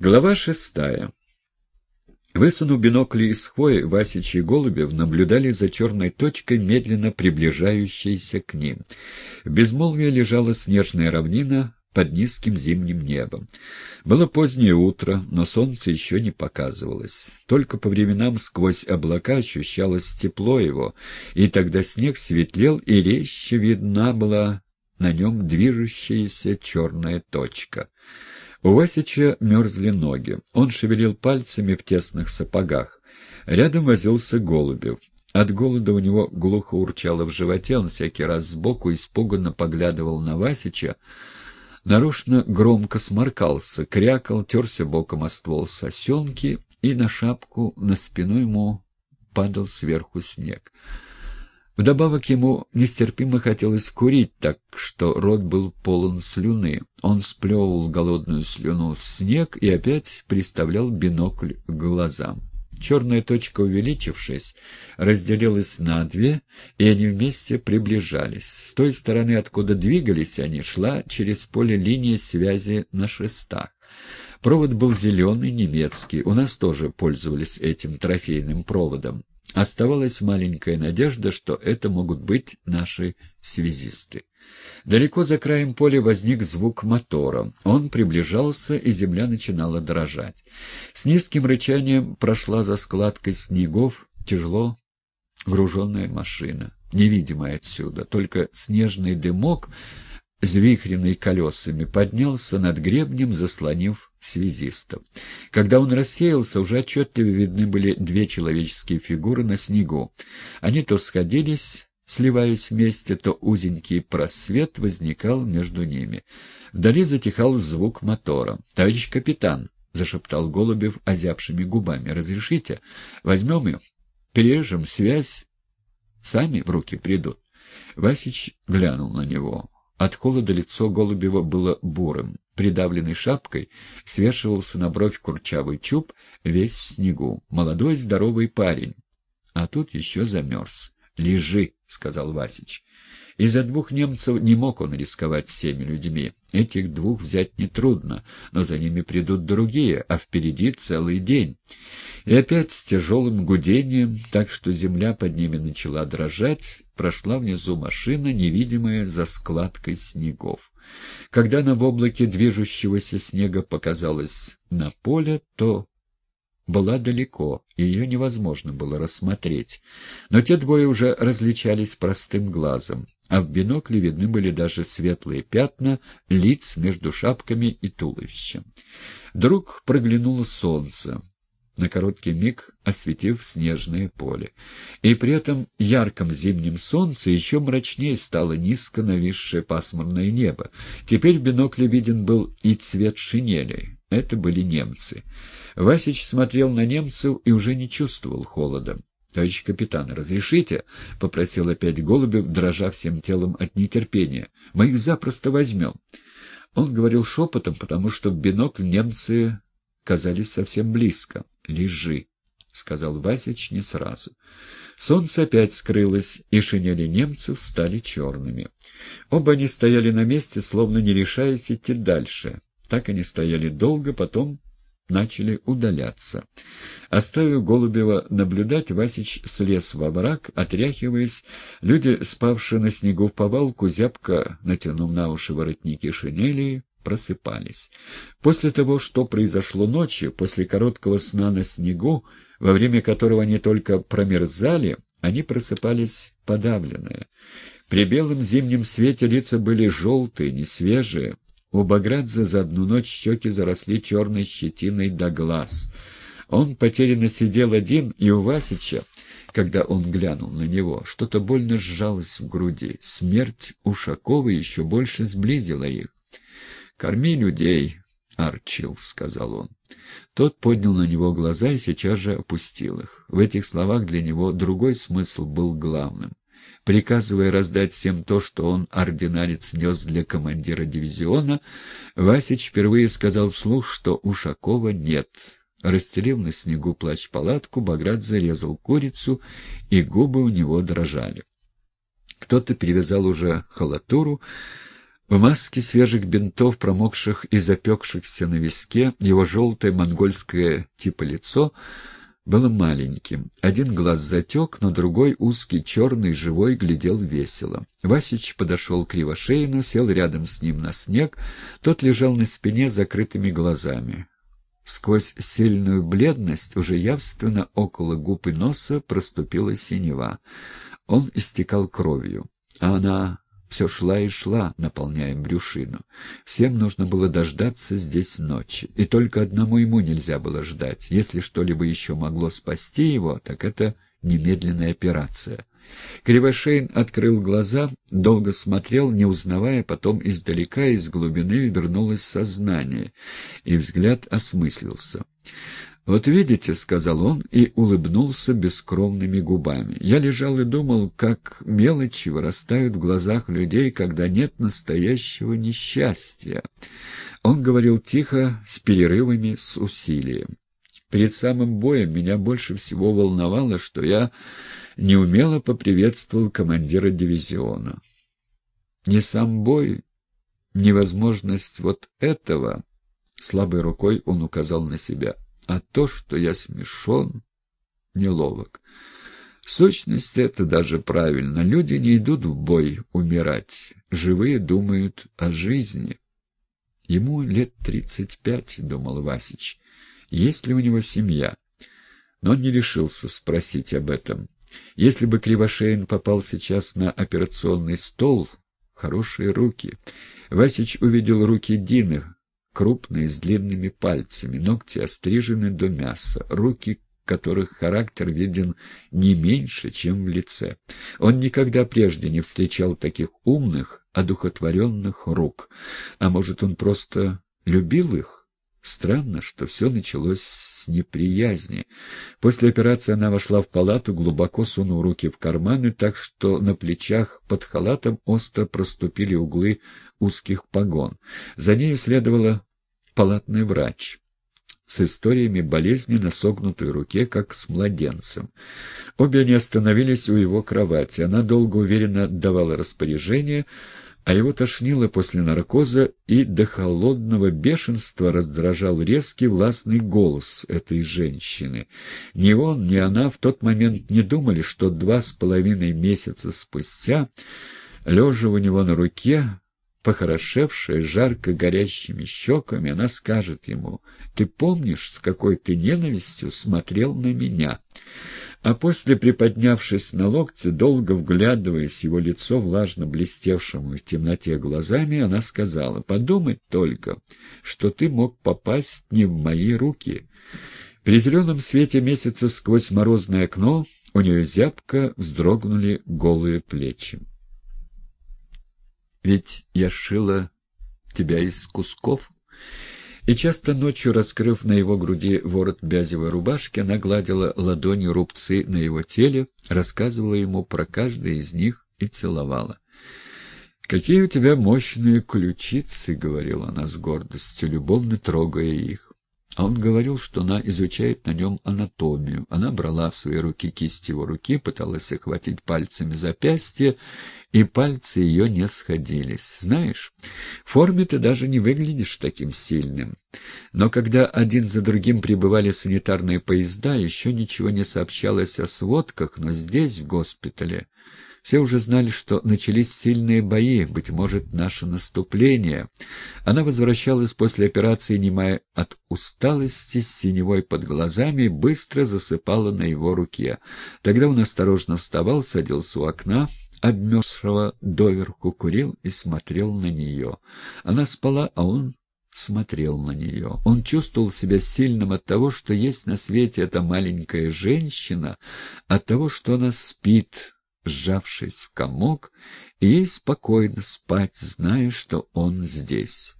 Глава шестая. Высунув бинокли из хвои, Васич и Голубев наблюдали за черной точкой, медленно приближающейся к ним. В безмолвии лежала снежная равнина под низким зимним небом. Было позднее утро, но солнце еще не показывалось. Только по временам сквозь облака ощущалось тепло его, и тогда снег светлел, и резче видна была на нем движущаяся черная точка — у Васича мерзли ноги. Он шевелил пальцами в тесных сапогах. Рядом возился Голубев. От голода у него глухо урчало в животе, он всякий раз сбоку испуганно поглядывал на Васича, нарочно громко сморкался, крякал, терся боком о ствол сосенки, и на шапку на спину ему падал сверху снег. Вдобавок ему нестерпимо хотелось курить, так что рот был полон слюны. Он сплевывал голодную слюну в снег и опять приставлял бинокль к глазам. Черная точка, увеличившись, разделилась на две, и они вместе приближались. С той стороны, откуда двигались они, шла через поле линия связи на шестах. Провод был зеленый, немецкий. У нас тоже пользовались этим трофейным проводом. Оставалась маленькая надежда, что это могут быть наши связисты. Далеко за краем поля возник звук мотора. Он приближался, и земля начинала дрожать. С низким рычанием прошла за складкой снегов тяжело груженная машина, невидимая отсюда. Только снежный дымок, звихренный колесами, поднялся над гребнем, заслонив связистов. Когда он рассеялся, уже отчетливо видны были две человеческие фигуры на снегу. Они то сходились, сливаясь вместе, то узенький просвет возникал между ними. Вдали затихал звук мотора. «Товарищ капитан!» — зашептал Голубев озябшими губами. «Разрешите? Возьмем ее, перережем связь, сами в руки придут». Васич глянул на него. От холода лицо Голубева было бурым. Придавленный шапкой свешивался на бровь курчавый чуб, весь в снегу. Молодой здоровый парень. А тут еще замерз. «Лежи», — сказал Васич. Из-за двух немцев не мог он рисковать всеми людьми. Этих двух взять нетрудно, но за ними придут другие, а впереди целый день. И опять с тяжелым гудением, так что земля под ними начала дрожать, прошла внизу машина, невидимая за складкой снегов. Когда она в облаке движущегося снега показалась на поле, то была далеко, ее невозможно было рассмотреть. Но те двое уже различались простым глазом, а в бинокле видны были даже светлые пятна лиц между шапками и туловищем. Вдруг проглянуло солнце на короткий миг осветив снежное поле. И при этом ярком зимнем солнце еще мрачнее стало низко нависшее пасмурное небо. Теперь в бинокле виден был и цвет шинели. Это были немцы. Васич смотрел на немцев и уже не чувствовал холода. «Товарищ капитан, разрешите?» — попросил опять Голубев, дрожа всем телом от нетерпения. «Мы их запросто возьмем». Он говорил шепотом, потому что в бинокль немцы казались совсем близко. «Лежи», — сказал Васич не сразу. Солнце опять скрылось, и шинели немцев стали черными. Оба они стояли на месте, словно не решаясь идти дальше. Так они стояли долго, потом начали удаляться. Оставив Голубева наблюдать, Васич слез во враг, отряхиваясь. Люди, спавшие на снегу в повалку, зябко, натянув на уши воротники шинели, просыпались. После того, что произошло ночью, после короткого сна на снегу, во время которого они только промерзали, они просыпались подавленные. При белом зимнем свете лица были желтые, несвежие, у Баградзе за одну ночь щеки заросли черной щетиной до глаз. Он потерянно сидел один, и у Васича, когда он глянул на него, что-то больно сжалось в груди. Смерть Ушакова еще больше сблизила их. «Корми людей, Арчил», — сказал он. Тот поднял на него глаза и сейчас же опустил их. В этих словах для него другой смысл был главным приказывая раздать всем то, что он, ординарец, нес для командира дивизиона, Васич впервые сказал вслух, что Ушакова нет. Расстелив на снегу плащ-палатку, Баграт зарезал курицу, и губы у него дрожали. Кто-то перевязал уже халатуру, В маске свежих бинтов, промокших и запекшихся на виске, его желтое монгольское типа лицо было маленьким. Один глаз затек, но другой, узкий, черный, живой, глядел весело. Васич подошел к Кривошеину, сел рядом с ним на снег. Тот лежал на спине с закрытыми глазами. Сквозь сильную бледность уже явственно около губ и носа проступила синева. Он истекал кровью, а она все шла и шла, наполняя брюшину. Всем нужно было дождаться здесь ночи. И только одному ему нельзя было ждать. Если что-либо еще могло спасти его, так это немедленная операция. Кривошеин открыл глаза, долго смотрел, не узнавая, потом издалека, из глубины вернулось сознание, и взгляд осмыслился. «Вот видите», — сказал он и улыбнулся бескровными губами. «Я лежал и думал, как мелочи вырастают в глазах людей, когда нет настоящего несчастья». Он говорил тихо, с перерывами, с усилием. Перед самым боем меня больше всего волновало, что я неумело поприветствовал командира дивизиона. Не сам бой, невозможность вот этого, слабой рукой он указал на себя — а то, что я смешон, неловок. В это даже правильно. Люди не идут в бой умирать. Живые думают о жизни. Ему лет тридцать пять, — думал Васич. Есть ли у него семья? Но он не решился спросить об этом. Если бы Кривошеин попал сейчас на операционный стол, хорошие руки. Васич увидел руки Дины, крупные, с длинными пальцами, ногти острижены до мяса, руки которых характер виден не меньше, чем в лице. Он никогда прежде не встречал таких умных, одухотворенных рук. А может, он просто любил их? Странно, что все началось с неприязни. После операции она вошла в палату, глубоко сунув руки в карманы, так что на плечах под халатом остро проступили углы узких погон. За нею следовала палатный врач с историями болезни на согнутой руке, как с младенцем. Обе они остановились у его кровати. Она долго уверенно давала распоряжение, а его тошнило после наркоза и до холодного бешенства раздражал резкий властный голос этой женщины. Ни он, ни она в тот момент не думали, что два с половиной месяца спустя, лежа у него на руке, Похорошевшая, жарко горящими щеками, она скажет ему, «Ты помнишь, с какой ты ненавистью смотрел на меня?» А после, приподнявшись на локте, долго вглядываясь его лицо влажно блестевшему в темноте глазами, она сказала, «Подумать только, что ты мог попасть не в мои руки». При зеленом свете месяца сквозь морозное окно у нее зябко вздрогнули голые плечи. Ведь я шила тебя из кусков. И часто ночью, раскрыв на его груди ворот бязевой рубашки, она гладила ладонью рубцы на его теле, рассказывала ему про каждый из них и целовала. «Какие у тебя мощные ключицы!» — говорила она с гордостью, любовно трогая их. А он говорил, что она изучает на нем анатомию. Она брала в свои руки кисть его руки, пыталась охватить пальцами запястье, и пальцы ее не сходились. Знаешь, в форме ты даже не выглядишь таким сильным. Но когда один за другим прибывали санитарные поезда, еще ничего не сообщалось о сводках, но здесь, в госпитале, все уже знали, что начались сильные бои, быть может, наше наступление. Она возвращалась после операции, немая от усталости, с синевой под глазами, быстро засыпала на его руке. Тогда он осторожно вставал, садился у окна, обмерзшего доверху, курил и смотрел на нее. Она спала, а он смотрел на нее. Он чувствовал себя сильным от того, что есть на свете эта маленькая женщина, от того, что она спит, сжавшись в комок, и ей спокойно спать, зная, что он здесь.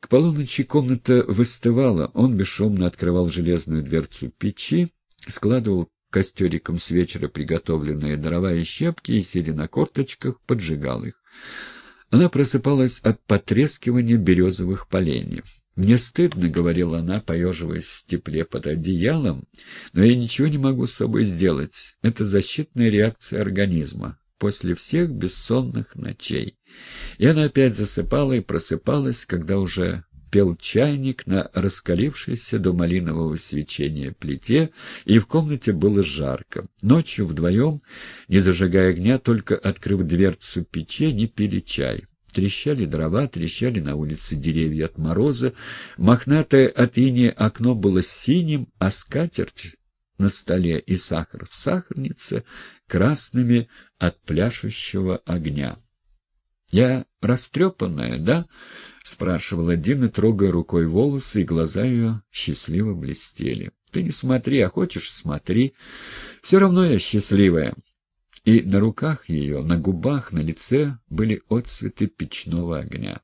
К полуночи комната выстывала, он бесшумно открывал железную дверцу печи, складывал костериком с вечера приготовленные дрова и щепки и, сидя на корточках, поджигал их. Она просыпалась от потрескивания березовых поленьев. «Мне стыдно», — говорила она, поеживаясь в тепле под одеялом, «но я ничего не могу с собой сделать. Это защитная реакция организма. после всех бессонных ночей. И она опять засыпала и просыпалась, когда уже пел чайник на раскалившейся до малинового свечения плите, и в комнате было жарко. Ночью вдвоем, не зажигая огня, только открыв дверцу печи, они пили чай. Трещали дрова, трещали на улице деревья от мороза. Мохнатое от иния окно было синим, а скатерть на столе и сахар в сахарнице красными от пляшущего огня. «Я растрепанная, да?» — спрашивала Дина, трогая рукой волосы, и глаза ее счастливо блестели. «Ты не смотри, а хочешь — смотри. Все равно я счастливая». И на руках ее, на губах, на лице были отцветы печного огня.